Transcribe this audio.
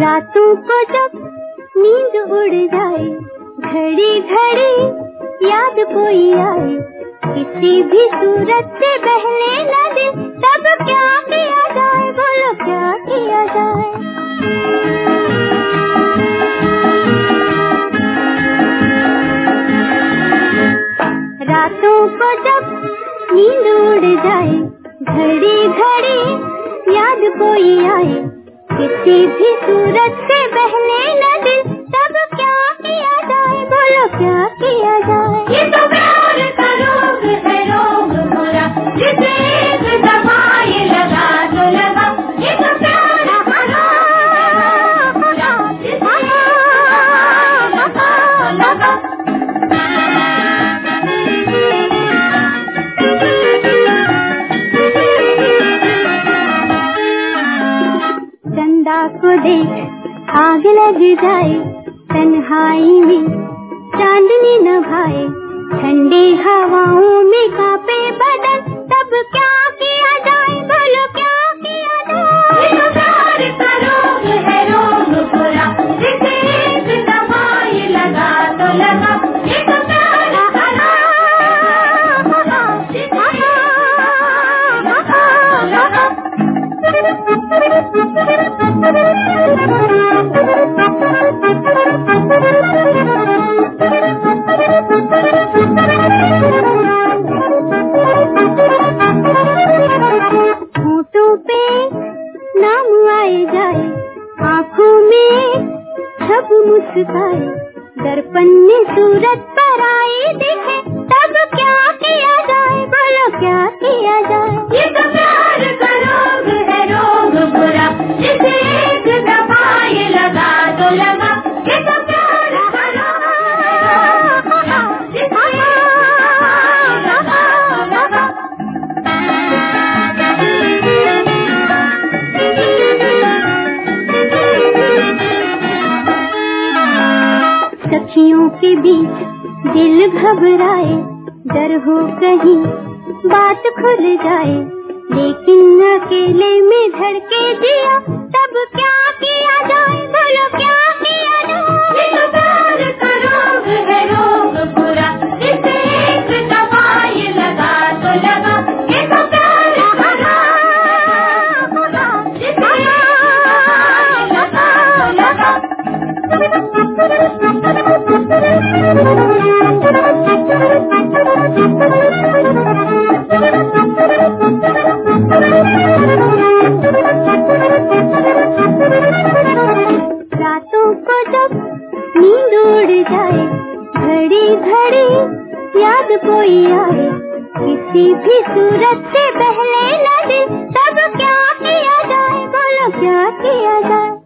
راتوں کو جب نیند اڑ جائے گھڑی گھڑی یاد کوئی آئے کسی بھی صورت سے بہلے نہ دے تب کیا کیا جائے بولو کیا کیا جائے راتوں کو جب نیند اڑ جائے گھڑی گھڑی یاد کوئی آئے کسی بھی صورت سے بہنے نہ دل تب کیا کو دیکھ آگ لگ جائے تنہائی میں چاندنی نہ بھائے ٹھنڈی ہواؤں میں کاپے بدن تب کیا کیا پائے درپن میں صورت پر آئے دیکھے۔ تب کیا کیا جائے؟ بولو کیا کے بیچ دل گھبرائے، ڈر ہو کہیں بات کھل جائے، لیکن اکیلے میں دھڑکے دیا صورت سے بہلے نہ دل تب کیا کیا جائے بولو کیا کیا جائے